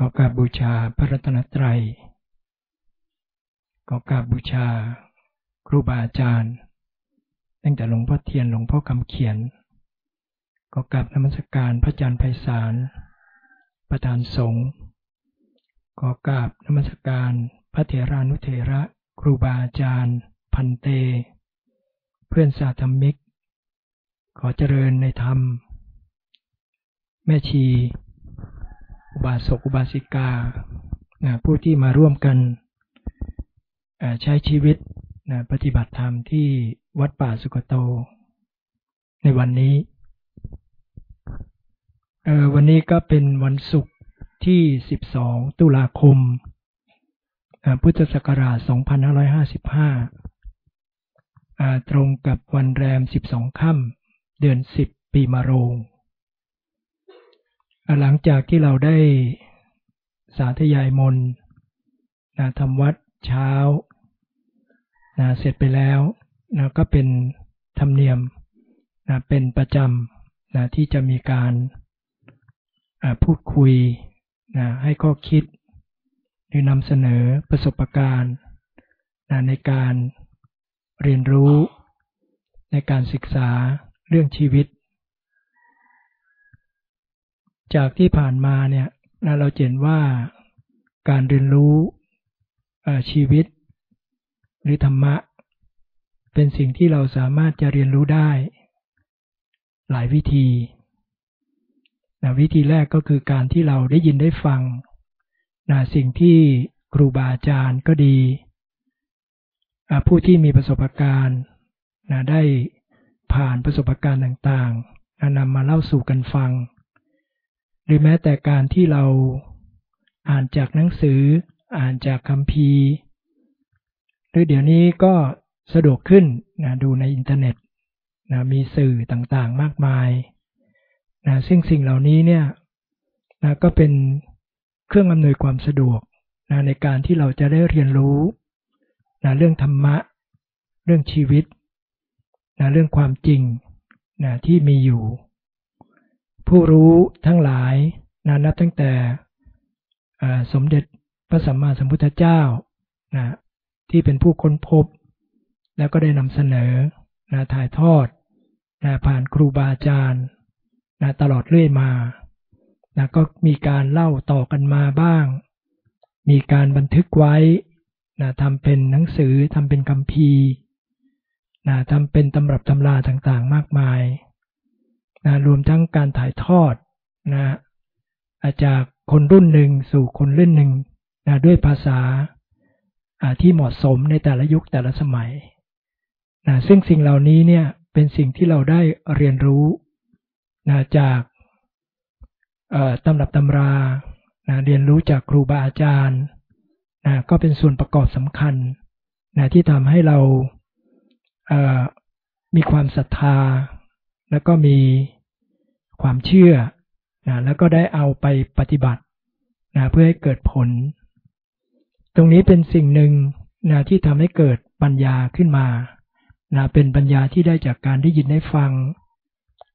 ขอกราบบูชาพระรัตนตรัย ขอกราบบูชาครูบาอาจารย์ ตั้งแต่หลวงพ่อเทียนหลวงพ่อคำเขียน ขอกราบนมัสการพระอาจารย์ไพศาล ประธานสงฆ์ขอกราบนมัสการพระเถรานุเถระครูบาอาจารย์ พันเต เพื่อนสาธมิก ขอเจริญในธรรม แม่ชี อุบาสกอุบาสิกาผู้ที่มาร่วมกันใช้ชีวิตปฏิบัติธรรมที่วัดป่าสุกโต ในวันนี้วันนี้ก็เป็นวันศุกร์ที่ 12 ตุลาคม พุทธศักราช 2555 ตรงกับวันแรม 12 ค่ำเดือน 10 ปีมะโรง หลังจากที่เราได้สาธยายมนนะทำวัดเช้านะเสร็จไปแล้วนะก็เป็นธรรมเนียมนะเป็นประจำนะที่จะมีการพูดคุยนะให้ข้อคิดหรือนำเสนอประสบการณ์นะในการเรียนรู้ ในการศึกษาเรื่องชีวิต จากที่ผ่านมาเนี่ยเราเห็นว่าการเรียนรู้ชีวิต หรือธรรมะ เป็นสิ่งที่เราสามารถจะเรียนรู้ได้ หลายวิธีนะวิธีแรกก็คือการที่เราได้ยินได้ฟังนะสิ่งที่ครูบาอาจารย์ก็ดี ผู้ที่มีประสบการณ์นะได้ผ่านประสบการณ์ต่างๆนะนำมาเล่าสู่กันฟัง หรือแม้แต่การที่เราอ่านจากหนังสือ อ่านจากคัมภีร์ หรือเดี๋ยวนี้ก็สะดวกขึ้นนะดูในอินเทอร์เน็ตนะมีสื่อต่างๆมากมายนะซึ่งสิ่งเหล่านี้เนี่ยนะก็เป็นเครื่องอำนวยความสะดวกนะในการที่เราจะได้เรียนรู้นะเรื่องธรรมะ เรื่องชีวิตนะเรื่องความจริงนะที่มีอยู่ ผู้รู้ทั้งหลายนะนับตั้งแต่สมเด็จพระสัมมาสัมพุทธเจ้านะที่เป็นผู้ค้นพบ แล้วก็ได้นำเสนอนะถ่ายทอดนะผ่านครูบาอาจารย์นะตลอดเรื่อยมานะก็มีการเล่าต่อกันมาบ้าง มีการบันทึกไว้นะทำเป็นหนังสือทำเป็นคำพีนะทำเป็นตำรับตำราต่างๆ มากมาย นะรวมทั้งการถ่ายทอดนะจากคนรุ่นหนึ่งสู่คนรุ่นหนึ่งนะด้วยภาษาที่เหมาะสมในแต่ละยุคแต่ละสมัยนะซึ่งสิ่งเหล่านี้เนี่ยเป็นสิ่งที่เราได้เรียนรู้นะจากตำรับตำรานะเรียนรู้จากครูบาอาจารย์นะก็เป็นส่วนประกอบสำคัญนะที่ทำให้เรามีความศรัทธา แล้วก็มี ความเชื่อนะแล้วก็ได้เอาไปปฏิบัตินะเพื่อให้เกิดผล ตรงนี้เป็นสิ่งหนึ่งนะที่ทำให้เกิดปัญญาขึ้นมานะเป็นปัญญาที่ได้จากการได้ยินได้ฟัง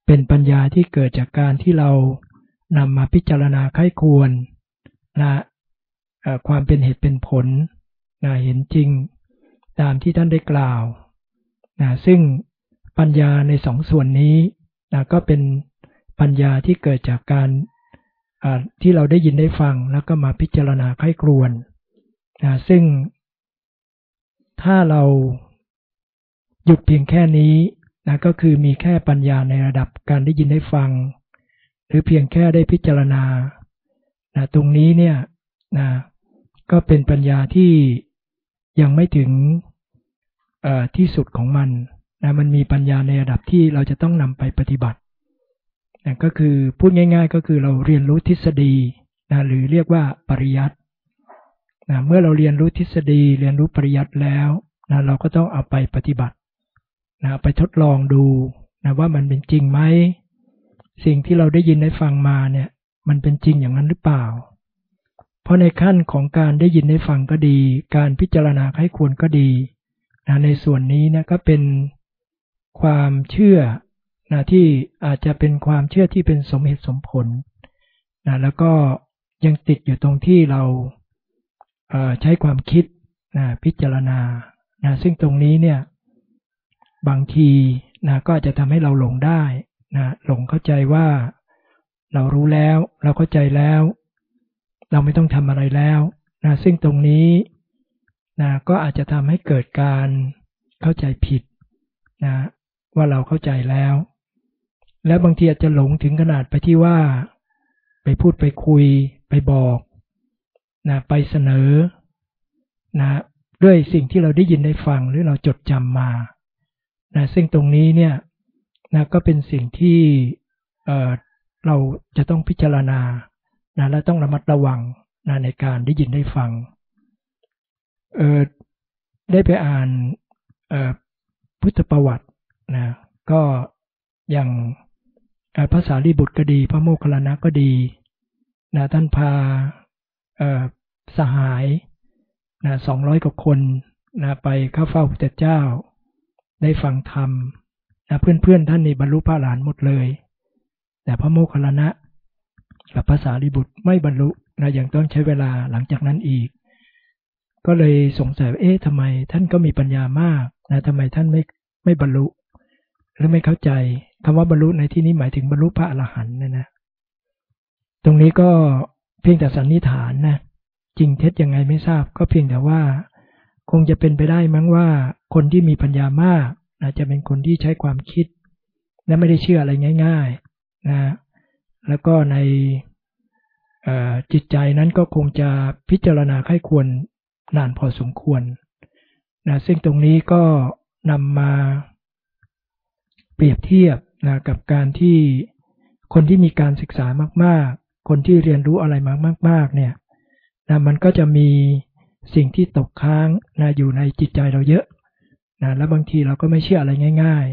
เป็นปัญญาที่เกิดจากการที่เรานำมาพิจารณาไข้ควรนะความเป็นเหตุเป็นผลนะเห็นจริงตามที่ท่านได้กล่าวนะซึ่งปัญญาในสองส่วนนี้นะก็เป็น ปัญญาที่เกิดจากการที่เราได้ยินได้ฟังแล้วก็มาพิจารณาไข้ครวนนะซึ่ง ถ้าเราหยุดเพียงแค่นี้นะก็คือมีแค่ปัญญาในระดับการได้ยินได้ฟัง หรือเพียงแค่ได้พิจารณานะตรงนี้เนี่ยนะก็เป็นปัญญาที่ยังไม่ถึงที่สุดของมันนะมันมีปัญญาในระดับที่เราจะต้องนำไปปฏิบัติ นะก็คือพูดง่าย ๆ ก็คือเราเรียนรู้ทฤษฎีนะหรือเรียกว่าปริยัตินะเมื่อเราเรียนรู้ทฤษฎีเรียนรู้ปริยัติแล้วนะเราก็ต้องเอาไปปฏิบัตินะไปทดลองดูนะว่ามันเป็นจริงไหมสิ่งที่เราได้ยินได้ฟังมาเนี่ยมันเป็นจริงอย่างนั้นหรือเปล่า เพราะในขั้นของการได้ยินได้ฟังก็ดี การพิจารณาให้ควรก็ดีนะในส่วนนี้นะก็เป็นความเชื่อ นะที่อาจจะเป็นความเชื่อที่เป็นสมเหตุสมผลนะแล้วก็ยังติดอยู่ตรงที่เราใช้ความคิดนะพิจารณานะซึ่งตรงนี้เนี่ยบางทีนะก็จะทำให้เราหลงได้นะหลงเข้าใจว่าเรารู้แล้ว เราเข้าใจแล้ว เราไม่ต้องทำอะไรแล้วนะซึ่งตรงนี้นะก็อาจจะทำให้เกิดการเข้าใจผิดนะว่าเราเข้าใจแล้ว แล้วบางทีอาจจะหลงถึงขนาดไปที่ว่า ไปพูดไปคุย ไปบอกนะไปเสนอนะด้วยสิ่งที่เราได้ยินได้ฟังหรือเราจดจำมานะซึ่งตรงนี้เนี่ยนะก็เป็นสิ่งที่เเราจะต้องพิจารณานะและต้องระมัดระวังนะในการได้ยินได้ฟังเออได้ไปอ่านพุทธประวัตินะก็อย่าง ภาษาลีบุตรก็ดี พระโมคคัลลานะก็ดีนะท่านพาสหายนะสองร้อยกว่าคนนะไปเข้าเฝ้าพระเจ้า ได้ฟังธรรมนะเพื่อนๆท่านนี่บรรลุพระหลานหมดเลย แต่พระโมคคัลลานะกับภาษาลีบุตรไม่บรรลุนะยังต้องใช้เวลาหลังจากนั้นอีก ก็เลยสงสัยเอ๊ะทำไมท่านก็มีปัญญามากนะทำไมท่านไม่ไม่บรรลุ รือไม่เข้าใจคำว่าบรรลุในที่นี้หมายถึงบรรลุพระอรหันต์นะนะตรงนี้ก็เพียงแต่สันนิษฐานนะจริงเท็จยังไงไม่ทราบ ก็เพียงแต่ว่า คงจะเป็นไปได้มั้งว่า คนที่มีปัญญามากนะจะเป็นคนที่ใช้ความคิด และไม่ได้เชื่ออะไรง่าย ๆนะแล้วก็ในจิตใจนั้นก็คงจะพิจารณาไข้ควรนานพอสมควรนะซึ่งตรงนี้ก็นำมา ปรียบเทียบนะกับการที่คนที่มีการศึกษามาก ๆ คนที่เรียนรู้อะไรมามาก ๆ เนี่ยนะมันก็จะมีสิ่งที่ตกค้างนะอยู่ในจิตใจเราเยอะนะแล้วบางทีเราก็ไม่เชื่ออะไรง่าย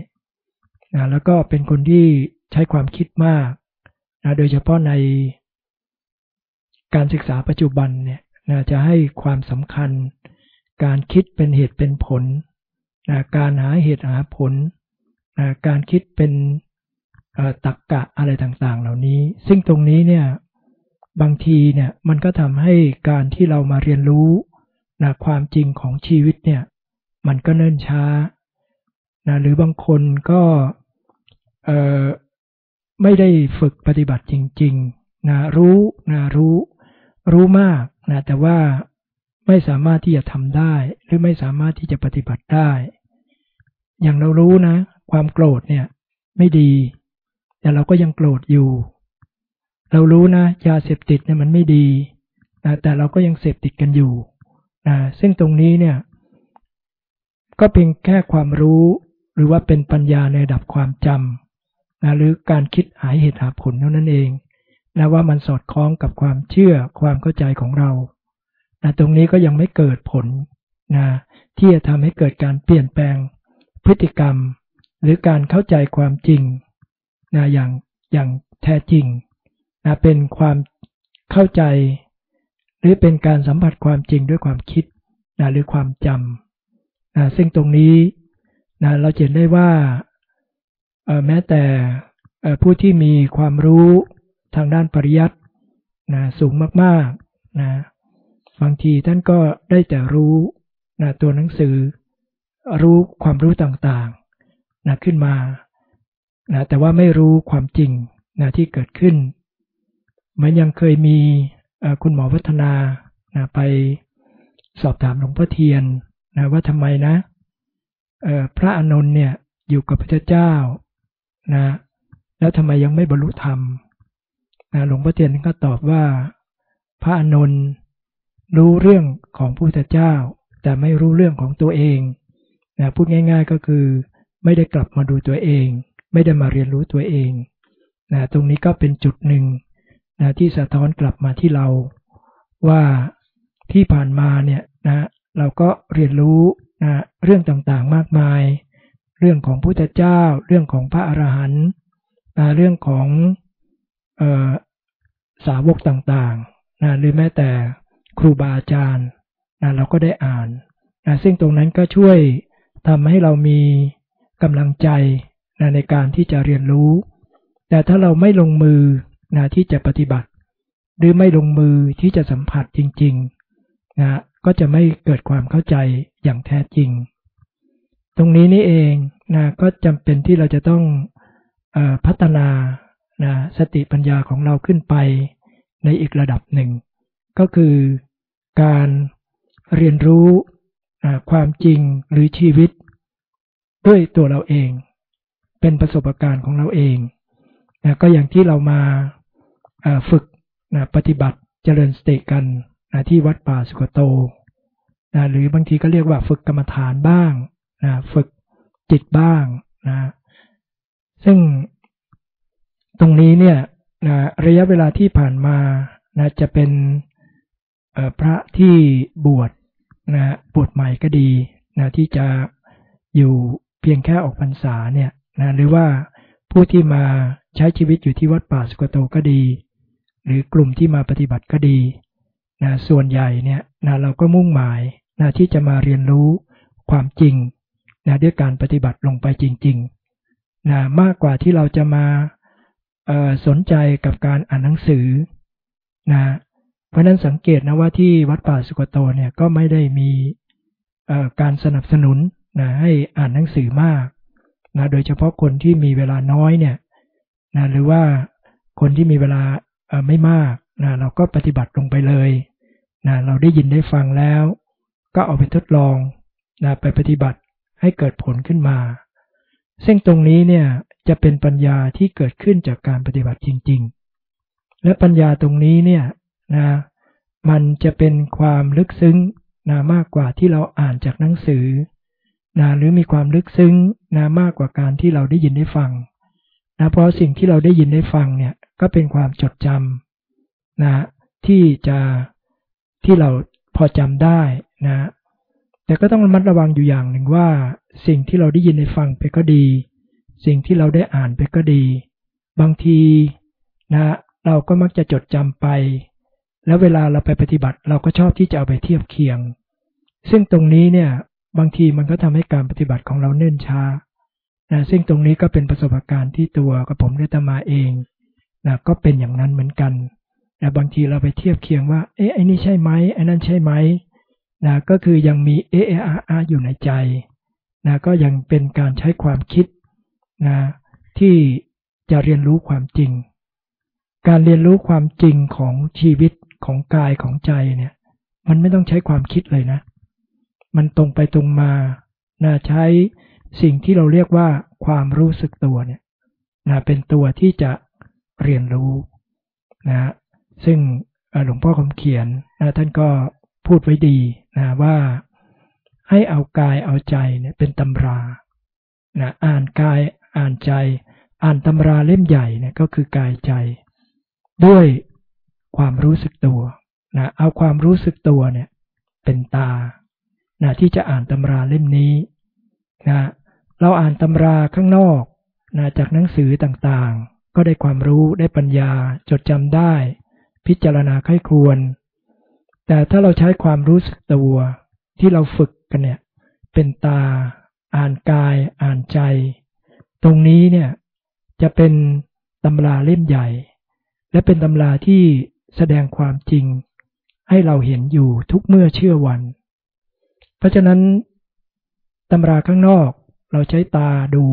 ๆนะแล้วก็เป็นคนที่ใช้ความคิดมากนะโดยเฉพาะในการศึกษาปัจจุบันเนี่ยนะจะให้ความสำคัญ การคิดเป็นเหตุเป็นผลนะการหาเหตุหาผล การคิดเป็นตักกะอะไรต่างๆ เหล่านี้ ซึ่งตรงนี้เนี่ยบางทีเนี่ยมันก็ทำให้การที่เรามาเรียนรู้นะความจริงของชีวิตเนี่ยมันก็เนิ่นช้านะหรือบางคนก็ไม่ได้ฝึกปฏิบัติจริงๆนะรู้นะรู้รู้มากนะแต่ว่าไม่สามารถที่จะทำได้ หรือไม่สามารถที่จะปฏิบัติได้ อย่างเรารู้นะ ความโกรธเนี่ย ไม่ดี แต่เราก็ยังโกรธอยู่ เรารู้นะยาเสพติดเนี่ยมันไม่ดีนะแต่เราก็ยังเสพติดกันอยู่นะซึ่งตรงนี้เนี่ย ก็เพียงแค่ความรู้ หรือว่าเป็นปัญญาในระดับความจำนะหรือการคิดหาเหตุหาผลเท่านั้นเองนะว่ามันสอดคล้องกับความเชื่อความเข้าใจของเรานะตรงนี้ก็ยังไม่เกิดผลนะที่จะทำให้เกิดการเปลี่ยนแปลงพฤติกรรม หรือการเข้าใจความจริงนะอย่างอย่างแท้จริงนะเป็นความเข้าใจ หรือเป็นการสัมผัสความจริงด้วยความคิดนะหรือความจำนะซึ่งตรงนี้นะเราเห็นได้ว่าแม้แต่ผู้ที่มีความรู้ทางด้านปริยัตินะสูงมากๆนะบางทีท่านก็ได้แต่รู้นะตัวหนังสือรู้ความรู้ต่างๆ นะขึ้นมานะแต่ว่าไม่รู้ความจริงนะที่เกิดขึ้นเหมือนยังเคยมีคุณหมอวัฒนานะไปสอบถามหลวงพ่อเทียนนะว่าทำไมนะพระอานนท์เนี่ยอยู่กับพระเจ้านะแล้วทำไมยังไม่บรรลุธรรมนะหลวงพ่อเทียนก็ตอบว่าพระอนุนรู้เรื่องของพระพุทธเจ้า แต่ไม่รู้เรื่องของตัวเองนะพูดง่าย ๆก็คือ ไม่ได้กลับมาดูตัวเอง ไม่ได้มาเรียนรู้ตัวเองนะตรงนี้ก็เป็นจุดหนึ่งนะที่สะท้อนกลับมาที่เรา ว่าที่ผ่านมาเนี่ยนะเราก็เรียนรู้นะเรื่องต่างๆมากมาย เรื่องของพุทธเจ้า เรื่องของพระอรหันต์นะเรื่องของออสาวกต่างๆนะหรือแม้แต่ครูบาอาจารย์นะเราก็ได้อ่านนะซึ่งตรงนั้นก็ช่วยทำให้เรามี กำลังใจนะในการที่จะเรียนรู้ แต่ถ้าเราไม่ลงมือนะที่จะปฏิบัติ หรือไม่ลงมือที่จะสัมผัสจริงๆนะก็จะไม่เกิดความเข้าใจอย่างแท้จริง ตรงนี้นี่เองนะก็จำเป็นที่เราจะต้องอพัฒนานะสติปัญญาของเราขึ้นไปในอีกระดับหนึ่ง ก็คือการเรียนรู้ความจริงหรือชีวิต ด้วยตัวเราเอง เป็นประสบการณ์ของเราเองนะก็อย่างที่เรามาฝึกนะปฏิบัติเจริญสติกันนะที่วัดป่าสุกโตนะหรือบางทีก็เรียกว่าฝึกกรรมฐานบ้างนะฝึกจิตบ้างนะซึ่งตรงนี้เนี่ยนะระยะเวลาที่ผ่านมานะจะเป็นพระที่บวชนะบวชใหม่ก็ดีนะที่จะอยู่ เพียงแค่ออกพรรษาเนี่ยนะหรือว่าผู้ที่มาใช้ชีวิตอยู่ที่วัดป่าสุกโตก็ดี หรือกลุ่มที่มาปฏิบัติก็ดีนะส่วนใหญ่เนี่ยนะเราก็มุ่งหมายนะที่จะมาเรียนรู้ความจริงนะด้วยการปฏิบัติลงไปจริงๆนะมากกว่าที่เราจะมาสนใจกับการอ่านหนังสือนะเพราะนั้นสังเกตนะว่าที่วัดป่าสุกโตเนี่ยก็ไม่ได้มีการสนับสนุน นะให้อ่านหนังสือมากนะโดยเฉพาะคนที่มีเวลาน้อยเนี่ยนะหรือว่าคนที่มีเวลาไม่มากนะเราก็ปฏิบัติลงไปเลยนะเราได้ยินได้ฟังแล้ว ก็เอาไปทดลองนะไปปฏิบัติให้เกิดผลขึ้นมา ซึ่งตรงนี้เนี่ยจะเป็นปัญญาที่เกิดขึ้นจากการปฏิบัติจริง ๆ และปัญญาตรงนี้เนี่ยนะมันจะเป็นความลึกซึ้งนะมากกว่าที่เราอ่านจากหนังสือ นะหรือมีความลึกซึ้งนะมากกว่าการที่เราได้ยินได้ฟังนะเพราะสิ่งที่เราได้ยินได้ฟังเนี่ยก็เป็นความจดจำนะที่จะที่เราพอจำได้นะแต่ก็ต้องระมัดระวังอยู่อย่างหนึ่งว่า สิ่งที่เราได้ยินได้ฟังไปก็ดี สิ่งที่เราได้อ่านไปก็ดี บางทีนะเราก็มักจะจดจำไป แล้วเวลาเราไปปฏิบัติเราก็ชอบที่จะเอาไปเทียบเคียง ซึ่งตรงนี้เนี่ย บางทีมันก็ทำให้การปฏิบัติของเราเนิ่นช้านะซึ่งตรงนี้ก็เป็นประสบการณ์ที่ตัวกับผมได้ตมาเองนะก็เป็นอย่างนั้นเหมือนกันนะบางทีเราไปเทียบเคียงว่า เอ๊ะไอ้นี่ใช่ไหมไอ้นั่นใช่ไหมนะก็คือยังมีเอเออาอาอยู่ในใจนะก็ยังเป็นการใช้ความคิดนะที่จะเรียนรู้ความจริง การเรียนรู้ความจริงของชีวิตของกายของใจเนี่ย มันไม่ต้องใช้ความคิดเลยนะ มันตรงไปตรงมานะใช้สิ่งที่เราเรียกว่าความรู้สึกตัวเนี่ยนะเป็นตัวที่จะเรียนรู้นะซึ่งหลวงพ่อคำเขียนนะท่านก็พูดไว้ดีนะว่าให้เอากายเอาใจเนี่ยเป็นตำรานะอ่านกายอ่านใจ อ่านตำราเล่มใหญ่เนี่ยก็คือกายใจ ด้วยความรู้สึกตัวนะเอาความรู้สึกตัวเนี่ยเป็นตา นะที่จะอ่านตำราเล่มนี้นะเราอ่านตำราข้างนอกนะจากหนังสือต่างๆ ก็ได้ความรู้ได้ปัญญาจดจำได้ พิจารณาไข้ควร แต่ถ้าเราใช้ความรู้สึกตัวที่เราฝึกกันเนี่ยเป็นตา อ่านกาย อ่านใจ ตรงนี้เนี่ยจะเป็นตำราเล่มใหญ่ และเป็นตำราที่แสดงความจริง ให้เราเห็นอยู่ทุกเมื่อเชื่อวัน เพราะฉะนั้นตำราข้างนอกเราใช้ตาดู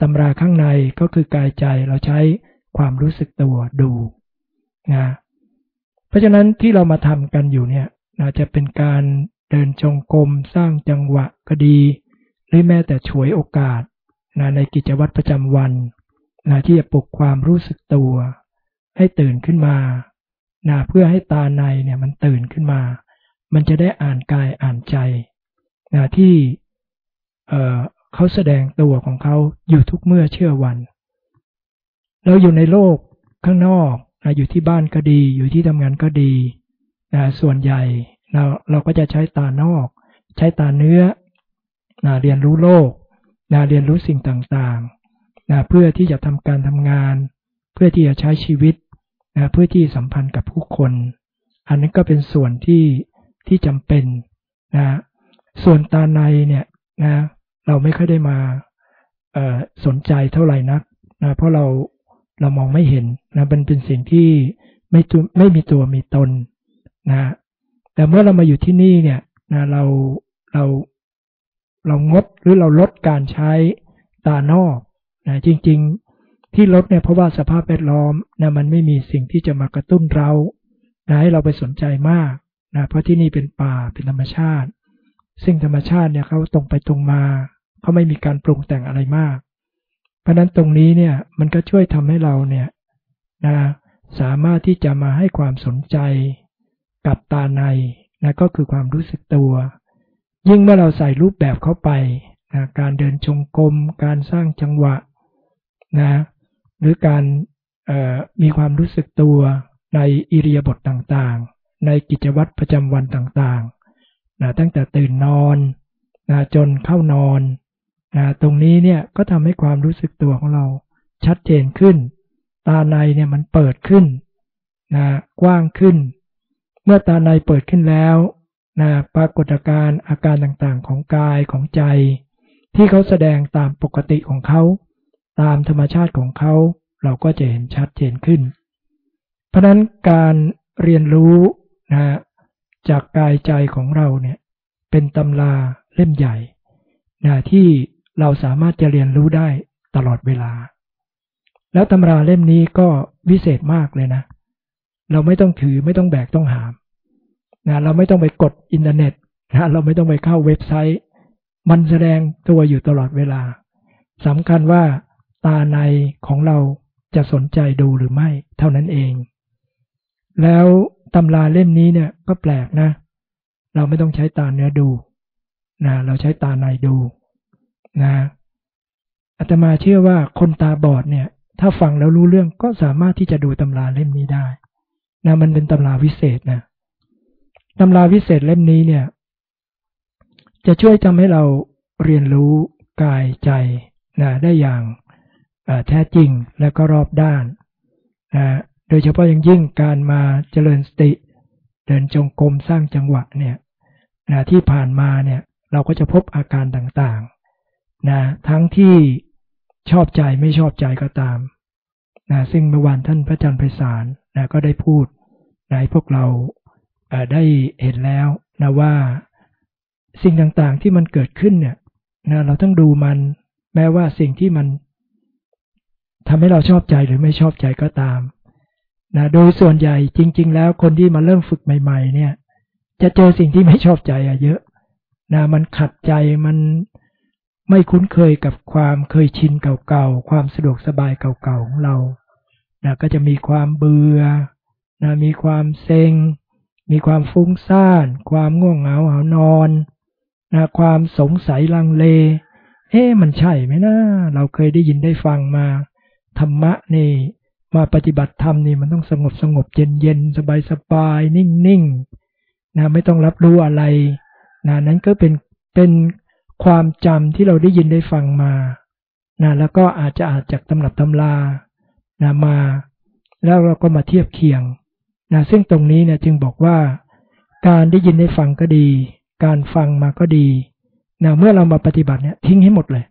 ตำราข้างในก็คือกายใจเราใช้ความรู้สึกตัวดูนะเพราะฉะนั้นที่เรามาทำกันอยู่เนี่ยนะจะเป็นการเดินจงกรมสร้างจังหวะก็ดี หรือแม้แต่ช่วยโอกาสนะในกิจวัตรประจำวันนะที่จะปลุกความรู้สึกตัว ให้ตื่นขึ้นมานะเพื่อให้ตาในเนี่ยมันตื่นขึ้นมา มันจะได้อ่านกายอ่านใจนะที่เเขาแสดงตัวของเขาอยู่ทุกเมื่อเชื่อวัน เราอยู่ในโลกข้างนอกนะอยู่ที่บ้านก็ดี อยู่ที่ทำงานก็ดีนะส่วนใหญ่เราเราก็จะใช้ตานอก ใช้ตาเนื้อนะเรียนรู้โลกนะเรียนรู้สิ่งต่างๆนะเพื่อที่จะทำการทำงาน เพื่อที่จะใช้ชีวิตนะเพื่อที่สัมพันธ์กับผู้คน อันนี้ก็เป็นส่วนที่ ที่จำเป็นนะส่วนตาในเนี่ยนะเราไม่ค่อยได้มาสนใจเท่าไหร่นักนะเพราะเราเรามองไม่เห็นนะมันเป็นสิ่งที่ไม่ตัวไม่มีตัวมีตนนะแต่เมื่อเรามาอยู่ที่นี่เนี่ยนะเราเราเรางดหรือเราลดการใช้ตานอกนะจริงๆที่ลดเนี่ยเพราะว่าสภาพแวดล้อมนะมันไม่มีสิ่งที่จะมากระตุ้นเรานะให้เราไปสนใจมาก นะเพราะที่นี่เป็นป่าเป็นธรรมชาติ ซึ่งธรรมชาติเนี่ยเขาตรงไปตรงมาเขาไม่มีการปรุงแต่งอะไรมาก เพราะนั้นตรงนี้เนี่ยมันก็ช่วยทำให้เราเนี่ยนะสามารถที่จะมาให้ความสนใจกับตาในนะก็คือความรู้สึกตัว ยิ่งเมื่อเราใส่รูปแบบเข้าไปนะการเดินจงกรมการสร้างจังหวะนะหรือการมีความรู้สึกตัวในอิริยาบถต่าง ในกิจวัตรประจำวันต่างๆนะตั้งแต่ตื่นนอนนะจนเข้านอนนะตรงนี้เนี่ยก็ทำให้ความรู้สึกตัวของเราชัดเจนขึ้น ตาในเนี่ยมันเปิดขึ้นนะกว้างขึ้น เมื่อตาในเปิดขึ้นแล้วนะปรากฏการณ์อาการต่างๆของกายของใจ ที่เขาแสดงตามปกติของเขา ตามธรรมชาติของเขา เราก็จะเห็นชัดเจนขึ้น เพราะนั้นการเรียนรู้ นะจากกายใจของเราเนี่ยเป็นตำราเล่มใหญ่นะที่เราสามารถจะเรียนรู้ได้ตลอดเวลา แล้วตำราเล่มนี้ก็วิเศษมากเลยนะ เราไม่ต้องถือไม่ต้องแบกต้องหามนะเราไม่ต้องไปกดอินเทอร์เน็ตนะเราไม่ต้องไปเข้าเว็บไซต์ มันแสดงตัวอยู่ตลอดเวลาสำคัญว่าตาในของเราจะสนใจดูหรือไม่ เท่านั้นเอง แล้ว ตำราเล่มนี้เนี่ยก็แปลกนะ เราไม่ต้องใช้ตาเนื้อดูนะเราใช้ตาในดูนะอาตมาเชื่อว่าคนตาบอดเนี่ย ถ้าฟังแล้วรู้เรื่องก็สามารถที่จะดูตำราเล่มนี้ได้นะมันเป็นตำราวิเศษนะตำราวิเศษเล่มนี้เนี่ย จะช่วยทำให้เราเรียนรู้กายใจนะได้อย่างแท้จริงและก็รอบด้านนะ โดยเฉพาะอย่างยิ่งการมาเจริญสติ เดินจงกรมสร้างจังหวะเนี่ยนะที่ผ่านมาเนี่ยเราก็จะพบอาการต่างๆนะทั้งที่ชอบใจไม่ชอบใจก็ตามนะซึ่งเมื่อวานท่านพระอาจารย์ไพศาลนะก็ได้พูดนะให้พวกเราได้เห็นแล้วนะว่าสิ่งต่างๆที่มันเกิดขึ้นเนี่ยนะเราต้องดูมันแม้ว่าสิ่งที่มันทำให้เราชอบใจหรือไม่ชอบใจก็ตาม นะโดยส่วนใหญ่จริง ๆ แล้วคนที่มาเริ่มฝึกใหม่ ๆ เนี่ย จะเจอสิ่งที่ไม่ชอบใจอะเยอะนะมันขัดใจมันไม่คุ้นเคยกับความเคยชินเก่าๆ ความสะดวกสบายเก่าๆของเรานะก็จะมีความเบื่อนะมีความเซ็ง มีความฟุ้งซ่าน ความง่วงเหงาหานอนนะความสงสัยลังเล เอ๊ะมันใช่ไหมนะ เราเคยได้ยินได้ฟังมา ธรรมะนี่ มาปฏิบัติธรรมนี่มันต้องสงบสงบเย็นเย็นสบายสบายนิ่งนิ่งนะไม่ต้องรับรู้อะไรนะนั้นก็เป็นเป็นความจำที่เราได้ยินได้ฟังมานะแล้วก็อาจจะอาจจากตำรับตำรานะมา แล้วเราก็มาเทียบเคียงนะซึ่งตรงนี้เนี่ยจึงบอกว่า การได้ยินได้ฟังก็ดี การฟังมาก็ดีนะเมื่อเรามาปฏิบัติเนี่ยทิ้งให้หมดเลย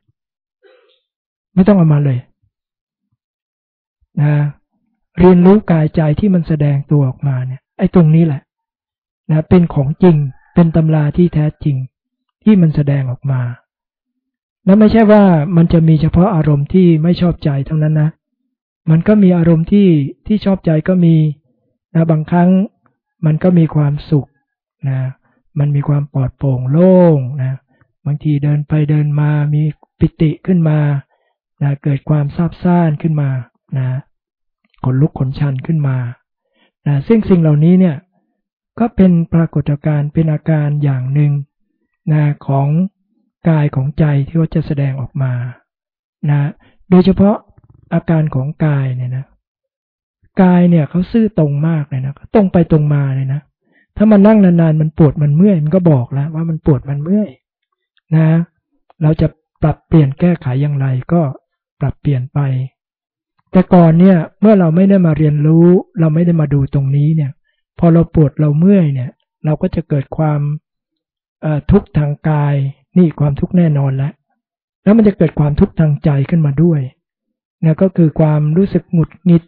ไม่ต้องเอามาเลย นะเรียนรู้กายใจที่มันแสดงตัวออกมาเนี่ย ไอ้ตรงนี้แหละนะเป็นของจริงเป็นตำราที่แท้จริงที่มันแสดงออกมา แล้วไม่ใช่ว่ามันจะมีเฉพาะอารมณ์ที่ไม่ชอบใจเท่านั้นนะ มันก็มีอารมณ์ที่ที่ชอบใจก็มีนะบางครั้งมันก็มีความสุขนะ มันมีความปลอดโปร่งโล่งนะ บางทีเดินไปเดินมามีปิติขึ้นมานะเกิดความซาบซ่านขึ้นมา นะขนลุกขนชันขึ้นมานะซึ่งสิ่งเหล่านี้เนี่ยก็เป็นปรากฏการณ์เป็นอาการอย่างหนึ่งนะของกายของใจที่ว่าจะแสดงออกมานะโดยเฉพาะอาการของกายเนี่ยนะกายเนี่ยเขาซื่อตรงมากเลยนะตรงไปตรงมาเลยนะถ้ามันนั่งนานๆมันปวดมันเมื่อยมันก็บอกแล้วว่ามันปวดมันเมื่อยนะ เราจะปรับเปลี่ยนแก้ไขอย่างไรก็ปรับเปลี่ยนไป แต่ก่อนเนี่ยเมื่อเราไม่ได้มาเรียนรู้ เราไม่ได้มาดูตรงนี้เนี่ย พอเราปวดเราเมื่อยเนี่ย เราก็จะเกิดความทุกข์ทางกาย นี่ความทุกข์แน่นอนแล้วแล้วมันจะเกิดความทุกข์ทางใจขึ้นมาด้วยนะก็คือความรู้สึกหงุดหงิด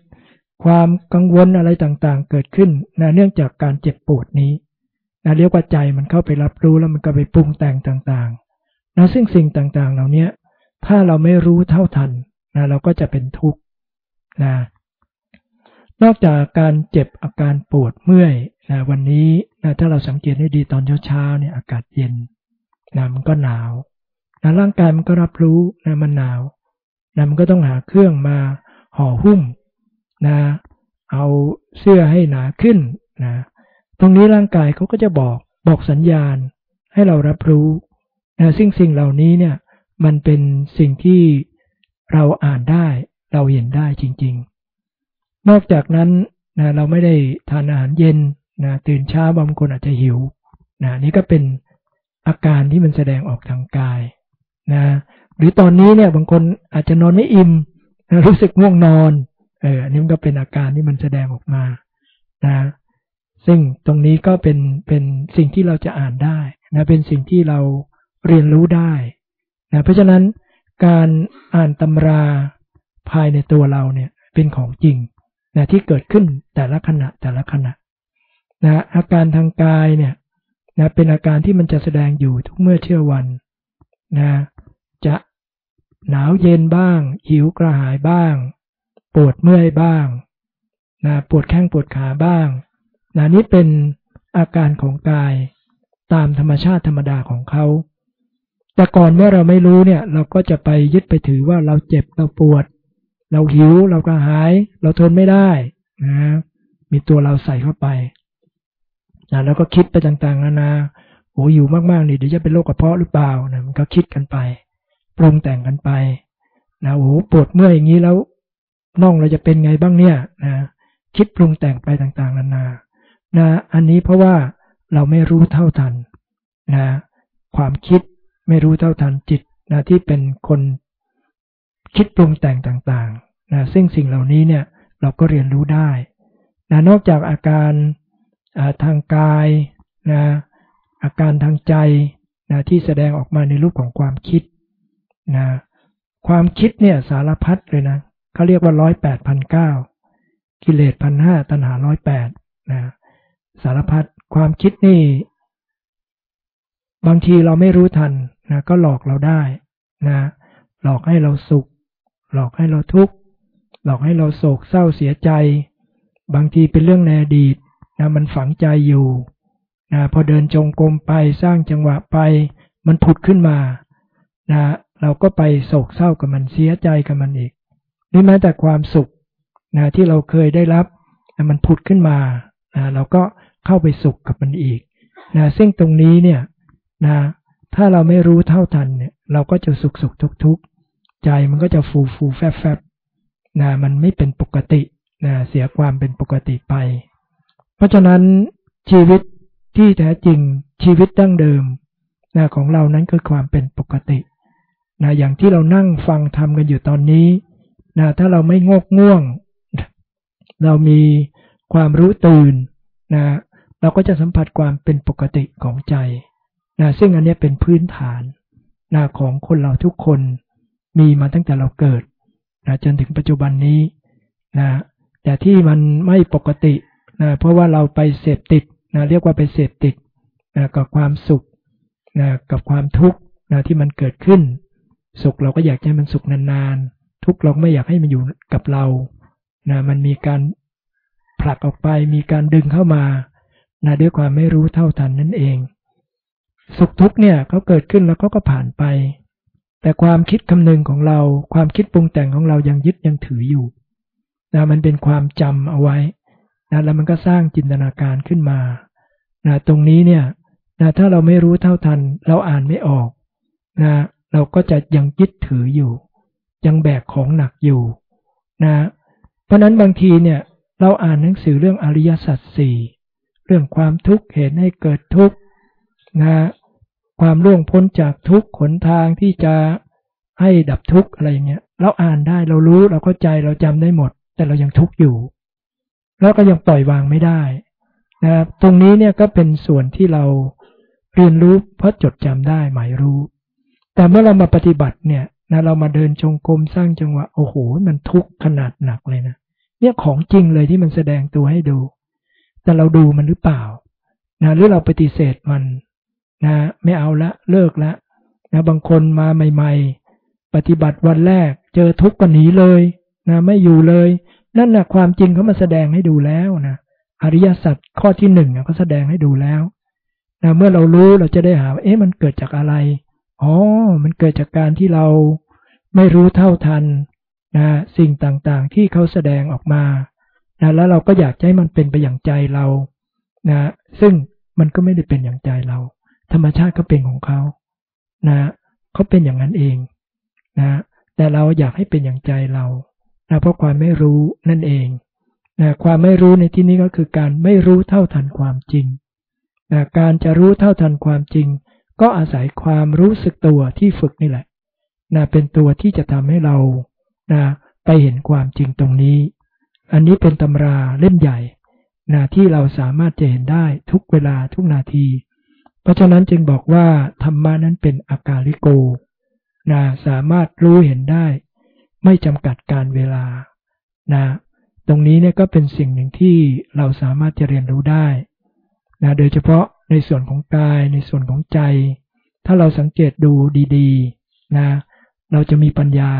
ความกังวลอะไรต่างๆ เกิดขึ้นนะเนื่องจากการเจ็บปวดนี้นะเรียกว่าใจมันเข้าไปรับรู้แล้วมันก็ไปปรุงแต่งต่างๆนะซึ่งสิ่งต่างๆ เหล่านี้ถ้าเราไม่รู้เท่าทันนะเราก็จะเป็นทุกข์ นะนอกจากการเจ็บอาการปวดเมื่อยนะวันนี้นะถ้าเราสังเกตให้ดีตอนเช้าๆเนี่ยอากาศเย็นนะมันก็หนาวนะร่างกายมันก็รับรู้นะมันหนาวนะมันก็ต้องหาเครื่องมาห่อหุ้มนะเอาเสื้อให้หนาขึ้นนะตรงนี้ร่างกายเขาก็จะบอกบอกสัญญาณให้เรารับรู้นะสิ่งสิ่งเหล่านี้เนี่ยมันเป็นสิ่งที่เราอ่านได้ เราเห็นได้จริง ๆ นอกจากนั้นนะเราไม่ได้ทานอาหารเย็นนะตื่นเช้าบางคนอาจจะหิวนะนี่ก็เป็นอาการที่มันแสดงออกทางกายนะหรือตอนนี้เนี่ยบางคนอาจจะนอนไม่อิ่มนะรู้สึกง่วงนอนเอออันนี้มันก็เป็นอาการที่มันแสดงออกมานะซึ่งตรงนี้ก็เป็นเป็นสิ่งที่เราจะอ่านได้นะเป็นสิ่งที่เราเรียนรู้ได้นะเพราะฉะนั้นการอ่านตำรา ภายในตัวเราเนี่ยเป็นของจริงนะที่เกิดขึ้นแต่ละขณะแต่ละขณะนะอาการทางกายเนี่ยนะเป็นอาการที่มันจะแสดงอยู่ทุกเมื่อเชื่อวันนะจะหนาวเย็นบ้าง หิวกระหายบ้าง ปวดเมื่อยบ้างนะปวดแข้งปวดขาบ้างนะนี้เป็นอาการของกายตามธรรมชาติธรรมดาของเขาแต่ก่อนเมื่อเราไม่รู้เนี่ย เราก็จะไปยึดไปถือว่าเราเจ็บเราปวด เราหิวเรากระหาย เราทนไม่ได้นะมีตัวเราใส่เข้าไปนะแล้วก็คิดไปต่างๆนานาโอ้อยู่มากๆนี่เดี๋ยวจะเป็นโรคกระเพาะหรือเปล่านะมันก็คิดกันไป ปรุงแต่งกันไปนะโอ้ปวดเมื่อยอย่างนี้แล้วน่องเราจะเป็นไงบ้างเนี่ยนะคิดปรุงแต่งไปต่างๆนานานะอันนี้เพราะว่าเราไม่รู้เท่าทันนะความคิดไม่รู้เท่าทันจิตนะที่เป็นคน คิดปรุงแต่งต่างๆนะซึ่งสิ่งเหล่านี้เนี่ยเราก็เรียนรู้ได้นะนอกจากอาการทางกายนะอาการทางใจนะที่แสดงออกมาในรูปของความคิดนะความคิดเนี่ยสารพัดเลยนะเขาเรียกว่าร้อยแปดพันเก้ากิเลสพันห้าตัณหาร้อยแปดนะสารพัดความคิดนี่ บางทีเราไม่รู้ทันนะก็หลอกเราได้นะหลอกให้เราสุข หลอกให้เราทุกข์หลอกให้เราโศกเศร้าเสียใจ บางทีเป็นเรื่องในอดีตนะมันฝังใจอยู่นะพอเดินจงกรมไปสร้างจังหวะไป มันผุดขึ้นมานะเราก็ไปโศกเศร้ากับมันเสียใจกับมันอีกหรือแม้แต่ความสุขนะที่เราเคยได้รับนะมันผุดขึ้นมานะเราก็เข้าไปสุขกับมันอีกนะซึ่งตรงนี้เนี่ยนะถ้าเราไม่รู้เท่าทันเนี่ยเราก็จะสุขสุขทุกทุก ใจมันก็จะฟูฟูแฟบแฟบนะมันไม่เป็นปกตินะเสียความเป็นปกติไป เพราะฉะนั้นชีวิตที่แท้จริงชีวิตดั้งเดิมนะของเรานั้นคือความเป็นปกตินะอย่างที่เรานั่งฟังทำกันอยู่ตอนนี้นะถ้าเราไม่งกง่วง เรามีความรู้ตื่นนะเราก็จะสัมผัสความเป็นปกติของใจนะซึ่งอันนี้เป็นพื้นฐานนะของคนเราทุกคน มีมาตั้งแต่เราเกิดนะจนถึงปัจจุบันนี้นะแต่ที่มันไม่ปกตินะเพราะว่าเราไปเสพติดนะเรียกว่าไปเสพติดนะกับความสุขนะกับความทุกข์นะที่มันเกิดขึ้น สุขเราก็อยากให้มันสุขนานๆ ทุกข์เราไม่อยากให้มันอยู่กับเรานะมันมีการผลักออกไปมีการดึงเข้ามานะด้วยความไม่รู้เท่าทันนั่นเอง สุขทุกข์เนี่ยเขาเกิดขึ้นแล้วเขาก็ผ่านไป แต่ความคิดคำนึงของเรา ความคิดปรุงแต่งของเรายังยึดยังถืออยู่นะมันเป็นความจำเอาไว้นะแล้วมันก็สร้างจินตนาการขึ้นมานะตรงนี้เนี่ยนะถ้าเราไม่รู้เท่าทัน เราอ่านไม่ออกนะเราก็จะยังยึดถืออยู่ ยังแบกของหนักอยู่นะเพราะนั้นบางทีเนี่ยเราอ่านหนังสือเรื่องอริยสัจสี่เรื่องความทุกข์เหตุให้เกิดทุกข์นะ ความล่วงพ้นจากทุกขนทางที่จะให้ดับทุกข์อะไรเงี้ยเราอ่านได้เรารู้เราเข้าใจเราจำได้หมด แต่เรายังทุกข์อยู่ แล้วก็ยังปล่อยวางไม่ได้นะครับตรงนี้เนี่ยก็เป็นส่วนที่เราเรียนรู้เพราะจดจำได้หมายรู้ แต่เมื่อเรามาปฏิบัติเนี่ยนะเรามาเดินจงกรมสร้างจังหวะโอ้โห มันทุกข์ขนาดหนักเลยนะเนี่ยของจริงเลยที่มันแสดงตัวให้ดู แต่เราดูมันหรือเปล่านะหรือเราปฏิเสธมัน นะไม่เอาละเลิกละนะบางคนมาใหม่ ๆ ปฏิบัติวันแรก เจอทุกข์ก็หนีเลยนะไม่อยู่เลย นั่นนะความจริงเขามาแสดงให้ดูแล้วนะอริยสัจข้อที่หนึ่งเขาแสดงให้ดูแล้วนะเมื่อเรารู้เราจะได้หาเอ๊ะมันเกิดจากอะไรอ๋อมันเกิดจากการที่เราไม่รู้เท่าทันนะสิ่งต่างๆ ที่เขาแสดงออกมานะแล้วเราก็อยากให้มันเป็นไปอย่างใจเรานะซึ่งมันก็ไม่ได้เป็นอย่างใจเรา ธรรมชาติก็เป็นของเขานะเขาเป็นอย่างนั้นเองนะแต่เราอยากให้เป็นอย่างใจเรานะเพราะความไม่รู้นั่นเองนะความไม่รู้ในที่นี้ก็คือการไม่รู้เท่าทันความจริงนะการจะรู้เท่าทันความจริง ก็อาศัยความรู้สึกตัวที่ฝึกนี่แหละนะเป็นตัวที่จะทำให้เรานะไปเห็นความจริงตรงนี้ อันนี้เป็นตำราเล่มใหญ่นะที่เราสามารถจะเห็นได้ทุกเวลาทุกนาที เพราะฉะนั้นจึงบอกว่าธรรมานั้นเป็นอากาลิโกนะสามารถรู้เห็นได้ ไม่จำกัดการเวลานะตรงนี้เนี่ยก็เป็นสิ่งหนึ่งที่เราสามารถจะเรียนรู้ได้นะโดยเฉพาะในส่วนของกายในส่วนของใจ ถ้าเราสังเกตดูดีๆนะเราจะมีปัญญา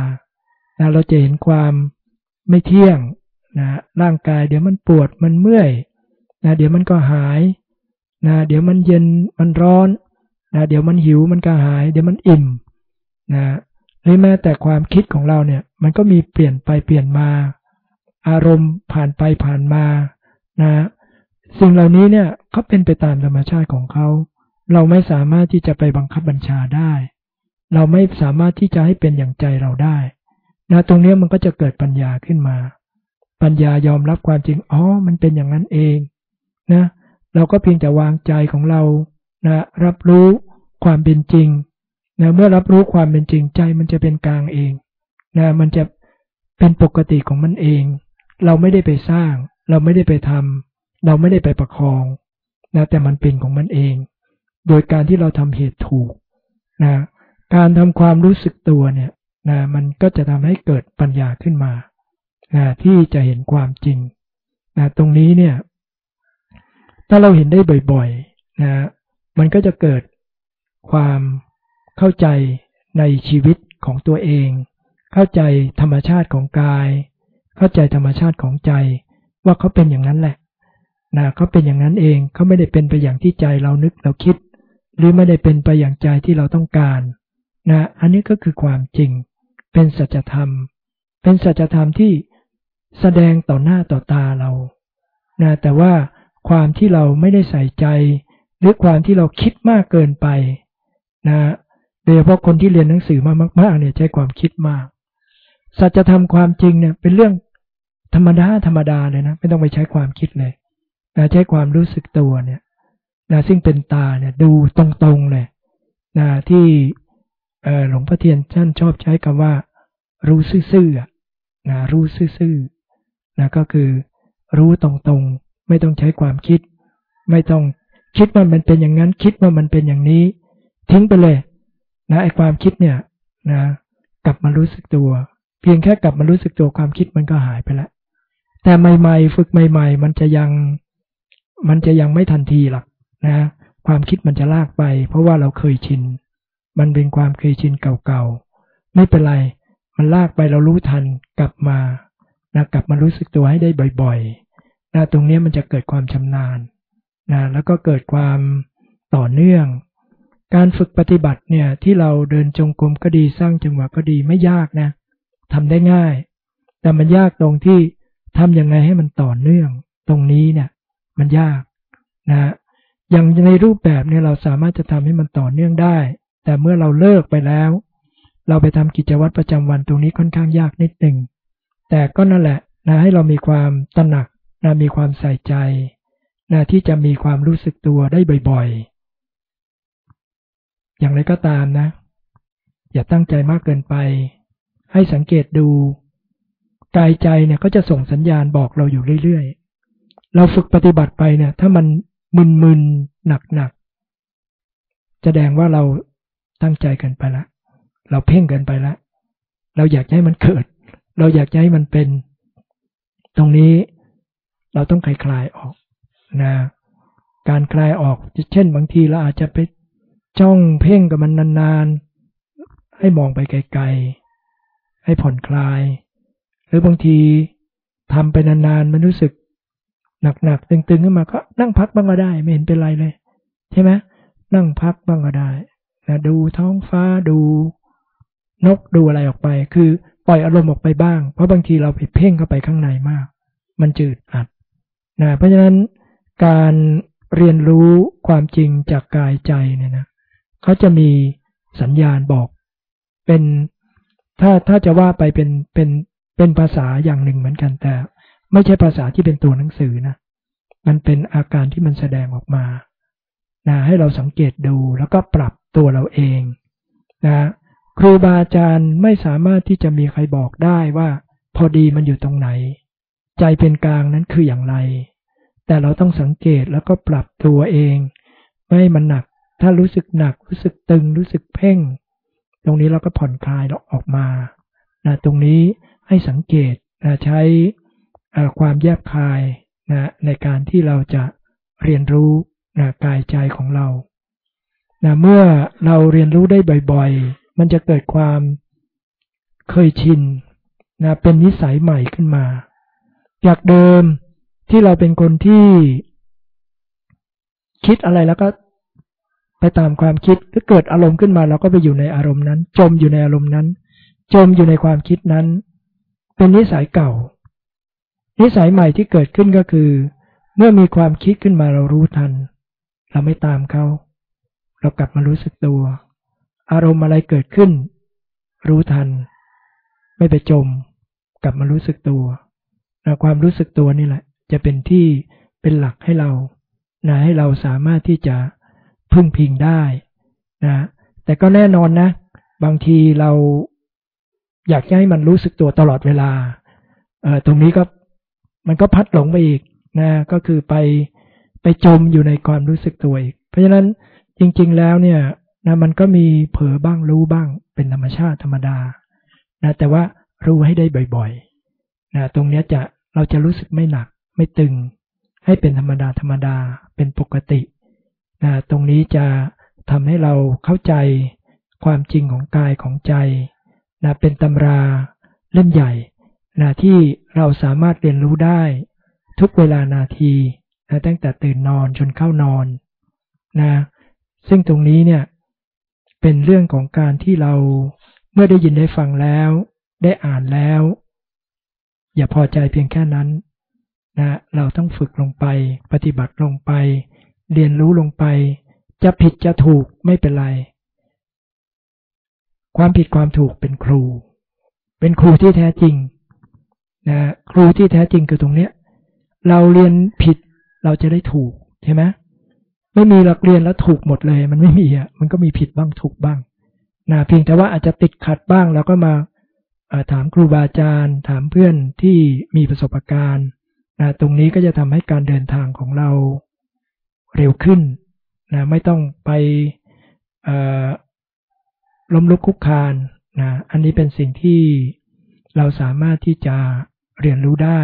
นะเราจะเห็นความไม่เที่ยงนะร่างกายเดี๋ยวมันปวดมันเมื่อยนะเดี๋ยวมันก็หาย นะเดี๋ยวมันเย็นมันร้อนนะเดี๋ยวมันหิวมันก็หาย เดี๋ยวมันอิ่มนะหรือแม้แต่ความคิดของเราเนี่ย มันก็มีเปลี่ยนไปเปลี่ยนมา อารมณ์ผ่านไปผ่านมานะสิ่งเหล่านี้เนี่ยเขาเป็นไปตามธรรมชาติของเขาเราไม่สามารถที่จะไปบังคับบัญชาได้ เราไม่สามารถที่จะให้เป็นอย่างใจเราได้นะตรงนี้มันก็จะเกิดปัญญาขึ้นมา ปัญญายอมรับความจริงอ๋อมันเป็นอย่างนั้นเองนะ เราก็เพียงแต่วางใจของเรานะรับรู้ความเป็นจริงนะเมื่อรับรู้ความเป็นจริงใจมันจะเป็นกลางเองนะมันจะเป็นปกติของมันเอง เราไม่ได้ไปสร้าง เราไม่ได้ไปทำเราไม่ได้ไปประคองนะแต่มันเป็นของมันเอง โดยการที่เราทำเหตุถูกนะการทำความรู้สึกตัวเนี่ยนะมันก็จะทำให้เกิดปัญญาขึ้นมานะที่จะเห็นความจริงนะตรงนี้เนี่ย ถ้าเราเห็นได้บ่อยๆนะมันก็จะเกิดความเข้าใจในชีวิตของตัวเอง เข้าใจธรรมชาติของกาย เข้าใจธรรมชาติของใจ ว่าเขาเป็นอย่างนั้นแหละนะเขาเป็นอย่างนั้นเองเขาไม่ได้เป็นไปอย่างที่ใจเรานึกเราคิด หรือไม่ได้เป็นไปอย่างใจที่เราต้องการนะอันนี้ก็คือความจริง เป็นสัจธรรม เป็นสัจธรรมที่แสดงต่อหน้าต่อตาเรานะแต่ว่า ความที่เราไม่ได้ใส่ใจ หรือความที่เราคิดมากเกินไปนะโดยเฉพาะคนที่เรียนหนังสือมามากๆเนี่ยใช้ความคิดมาก สัจธรรมความจริงเนี่ยเป็นเรื่องธรรมดาธรรมดาเลยนะไม่ต้องไปใช้ความคิดเลยนะใช้ความรู้สึกตัวเนี่ยนะซึ่งเป็นตาเนี่ยดูตรงๆเลยนะที่หลวงพ่อเทียนท่านชอบใช้คำว่า รู้ซื่อๆนะรู้ซื่อๆนะก็คือรู้ตรงๆ ไม่ต้องใช้ความคิด ไม่ต้องคิดว่ามันเป็นอย่างนั้น คิดว่ามันเป็นอย่างนี้ ทิ้งไปเลย นะไอความคิดเนี่ย นะ กลับมารู้สึกตัว เพียงแค่กลับมารู้สึกตัวความคิดมันก็หายไปแล้วแต่ใหม่ ๆ ฝึกใหม่ ๆ มันจะยัง มันจะยังไม่ทันทีหรอกนะ ความคิดมันจะลากไป เพราะว่าเราเคยชิน มันเป็นความเคยชินเก่าๆ ไม่เป็นไร มันลากไปเรารู้ทันกลับมานะกลับมารู้สึกตัวให้ได้บ่อย ๆ นะตรงนี้มันจะเกิดความชำนาญนะแล้วก็เกิดความต่อเนื่อง การฝึกปฏิบัติเนี่ยที่เราเดินจงกรมก็ดีสร้างจังหวะก็ดีไม่ยากนะทำได้ง่าย แต่มันยากตรงที่ทำยังไงให้มันต่อเนื่อง ตรงนี้เนี่ยมันยากนะอย่างในรูปแบบเนี่ยเราสามารถจะทำให้มันต่อเนื่องได้ แต่เมื่อเราเลิกไปแล้ว เราไปทำกิจวัตรประจำวันตรงนี้ค่อนข้างยากนิดหนึ่งแต่ก็นั่นแหละนะให้เรามีความตระหนัก นะมีความใส่ใจนะที่จะมีความรู้สึกตัวได้บ่อยๆ อย่างไรก็ตามนะ อย่าตั้งใจมากเกินไป ให้สังเกตดูกายใจเนี่ยก็จะส่งสัญญาณบอกเราอยู่เรื่อยๆ เราฝึกปฏิบัติไปเนี่ย ถ้ามันมึนๆ หนักๆ แสดงว่าเราตั้งใจกันไปละ เราเพ่งกันไปละ เราอยากให้มันเกิด เราอยากให้มันเป็น ตรงนี้ เราต้องคลายคลายออกนะการคลายออกเช่น บางทีเราอาจจะไปจ้องเพ่งกับมันนานๆ ให้มองไปไกลๆ ให้ผ่อนคลาย หรือบางทีทำไปนานๆ มันรู้สึกหนักๆ ตึงๆ ขึ้นมาก็นั่งพักบ้างก็ได้ ไม่เห็นเป็นไรเลย ใช่ไหมนั่งพักบ้างก็ได้นะดูท้องฟ้าดูนกดูอะไรออกไป คือปล่อยอารมณ์ออกไปบ้าง เพราะบางทีเราไปเพ่งเข้าไปข้างในมาก มันจืดอัด นะเพราะฉะนั้นการเรียนรู้ความจริงจากกายใจเนี่ยนะเขาจะมีสัญญาณบอก เป็นถ้าถ้าจะว่าไปเป็นเป็นเป็นภาษาอย่างหนึ่งเหมือนกันแต่ ไม่ใช่ภาษาที่เป็นตัวหนังสือนะมันเป็นอาการที่มันแสดงออกมานะให้เราสังเกตดูแล้วก็ปรับตัวเราเองนะครูบาอาจารย์ไม่สามารถที่จะมีใครบอกได้ว่า พอดีมันอยู่ตรงไหน ใจเป็นกลางนั้นคืออย่างไร แต่เราต้องสังเกตแล้วก็ปรับตัวเอง ไม่ให้มันหนัก ถ้ารู้สึกหนักรู้สึกตึงรู้สึกเพ่ง ตรงนี้เราก็ผ่อนคลายาออกมานะตรงนี้ให้สังเกตนะใช้ความแยบคายนะในการที่เราจะเรียนรู้นะกายใจของเรานะเมื่อเราเรียนรู้ได้บ่อยๆ มันจะเกิดความเคยชินนะเป็นนิสัยใหม่ขึ้นมา จากเดิมที่เราเป็นคนที่คิดอะไรแล้วก็ไปตามความคิดถ้าเกิดอารมณ์ขึ้นมาเราก็ไปอยู่ในอารมณ์นั้น จมอยู่ในอารมณ์นั้น จมอยู่ในความคิดนั้น เป็นนิสัยเก่า นิสัยใหม่ที่เกิดขึ้นก็คือ เมื่อมีความคิดขึ้นมาเรารู้ทัน เราไม่ตามเขาเรากลับมารู้สึกตัว อารมณ์อะไรเกิดขึ้น รู้ทัน ไม่ไปจม กลับมารู้สึกตัว นะความรู้สึกตัวนี่แหละ จะเป็นที่เป็นหลักให้เรานะให้เราสามารถที่จะพึ่งพิงได้นะแต่ก็แน่นอนนะ บางทีเราอยากให้มันรู้สึกตัวตลอดเวลาเออตรงนี้ก็มันก็พัดหลงไปอีกนะก็คือไปไปจมอยู่ในความรู้สึกตัวอีก เพราะฉะนั้นจริง ๆแล้วเนี่ยนะมันก็มีเผลอบ้างรู้บ้างเป็นธรรมชาติธรรมดานะแต่ว่ารู้ให้ได้บ่อยๆนะตรงนี้จะ เราจะรู้สึกไม่หนัก ไม่ตึง ให้เป็นธรรมดาธรรมดาเป็นปกตินะตรงนี้จะทำให้เราเข้าใจความจริงของกายของใจนะเป็นตำราเล่มใหญ่นะที่เราสามารถเรียนรู้ได้ทุกเวลานาทีนะตั้งแต่ตื่นนอนจนเข้านอนนะซึ่งตรงนี้เนี่ยเป็นเรื่องของการที่เราเมื่อได้ยินได้ฟังแล้ว ได้อ่านแล้ว อย่าพอใจเพียงแค่นั้นนะเราต้องฝึกลงไป ปฏิบัติลงไป เรียนรู้ลงไป จะผิดจะถูกไม่เป็นไร ความผิดความถูกเป็นครู เป็นครูที่แท้จริงนะครูที่แท้จริงคือตรงเนี้ย เราเรียนผิดเราจะได้ถูกใช่ไหมไม่มีหลักเรียนแล้วถูกหมดเลย มันไม่มีอะมันก็มีผิดบ้างถูกบ้างนะเพียงแต่ว่าอาจจะติดขัดบ้างแล้วก็มา ถามครูบาอาจารย์ ถามเพื่อนที่มีประสบการณ์นะตรงนี้ก็จะทำให้การเดินทางของเราเร็วขึ้นนะไม่ต้องไปล้มลุกคุกคานนะอันนี้เป็นสิ่งที่เราสามารถที่จะเรียนรู้ได้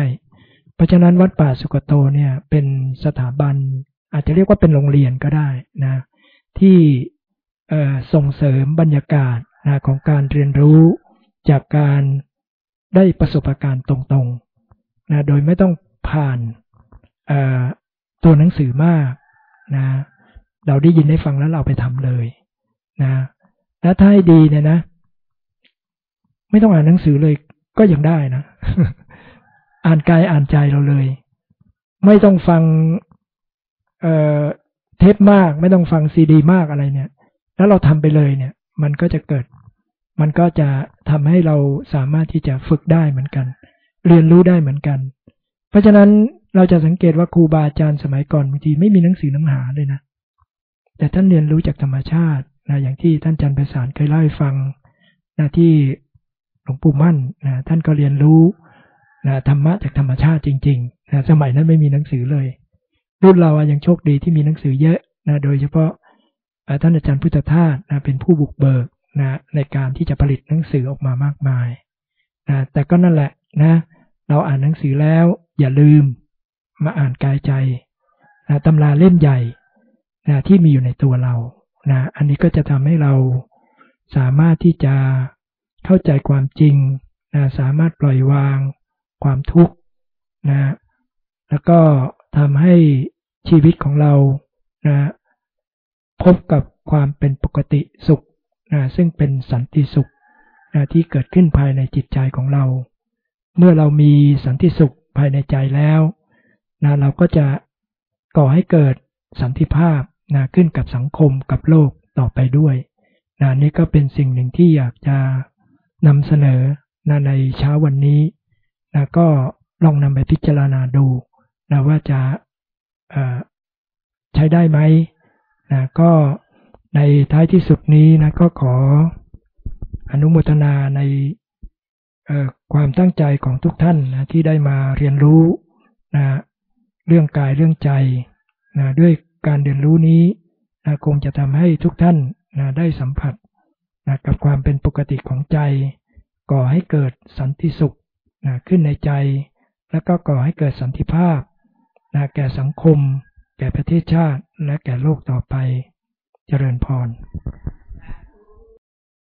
เพราะฉะนั้นวัดป่าสุกโตเนี่ยเป็นสถาบันอาจจะเรียกว่าเป็นโรงเรียนก็ได้นะที่ส่งเสริมบรรยากาศนะของการเรียนรู้ จากการได้ประสบการณ์ตรงๆนะโดยไม่ต้องผ่านตัวหนังสือมากนะเราได้ยินได้ฟังแล้วเราไปทำเลยนะและถ้าให้ดีเนี่ยนะ ไม่ต้องอ่านหนังสือเลยก็ยังได้นะ อ่านกายอ่านใจเราเลย ไม่ต้องฟังเเทปมาก ไม่ต้องฟังซีดี มากอะไรเนี่ย แล้วเราทำไปเลยเนี่ย มันก็จะเกิด มันก็จะทำให้เราสามารถที่จะฝึกได้เหมือนกัน เรียนรู้ได้เหมือนกัน เพราะฉะนั้นเราจะสังเกตว่าครูบาอาจารย์สมัยก่อนบางทีไม่มีหนังสือหนังหาเลยนะ แต่ท่านเรียนรู้จากธรรมชาตินะอย่างที่ท่านจันทร์ประสานเคยเล่าให้ฟังนะที่หลวงปู่มั่นนะท่านก็เรียนรู้นะธรรมะจากธรรมชาติจริงๆนะสมัยนั้นไม่มีหนังสือเลย รุ่นเรายังโชคดีที่มีหนังสือเยอะนะโดยเฉพาะท่านอาจารย์พุทธทาสนะเป็นผู้บุกเบิก นะในการที่จะผลิตหนังสือออกมามากมายนะแต่ก็นั่นแหละนะเราอ่านหนังสือแล้วอย่าลืมมาอ่านกายใจนะตำราเล่มใหญ่นะที่มีอยู่ในตัวเรานะอันนี้ก็จะทำให้เราสามารถที่จะเข้าใจความจริงนะสามารถปล่อยวาง ความทุกข์นะแล้วก็ทำให้ชีวิตของเรานะพบกับความเป็นปกติสุข ซึ่งเป็นสันติสุขนะที่เกิดขึ้นภายในจิตใจของเรา เมื่อเรามีสันติสุขภายในใจแล้วนะเราก็จะก่อให้เกิดสันติภาพนะขึ้นกับสังคมกับโลกต่อไปด้วยนะนี่ก็เป็นสิ่งหนึ่งที่อยากจะนำเสนอนะในเช้าวันนี้นะก็ลองนำไปพิจารณาดูนะว่าจะใช้ได้ไหมนะก็ ในท้ายที่สุดนี้นะก็ขออนุโมทนาในความตั้งใจของทุกท่านนะที่ได้มาเรียนรู้นะเรื่องกายเรื่องใจนะด้วยการเรียนรู้นี้นะคงจะทำให้ทุกท่านนะได้สัมผัสนะกับความเป็นปกติของใจ ก่อให้เกิดสันติสุขนะขึ้นในใจ แล้วก็ก่อให้เกิดสันติภาพนะแก่สังคม แก่ประเทศชาติ และแก่โลกต่อไป เจริญพร